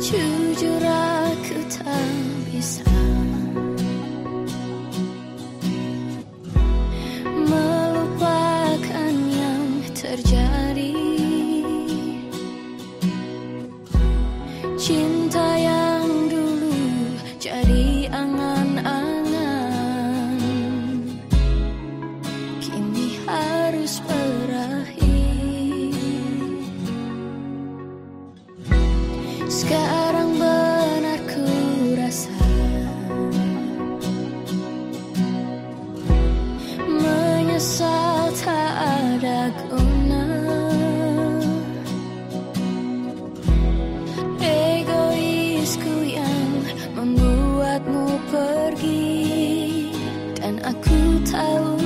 주주라 그탐 이상. membuatmu pergi dan aku tahu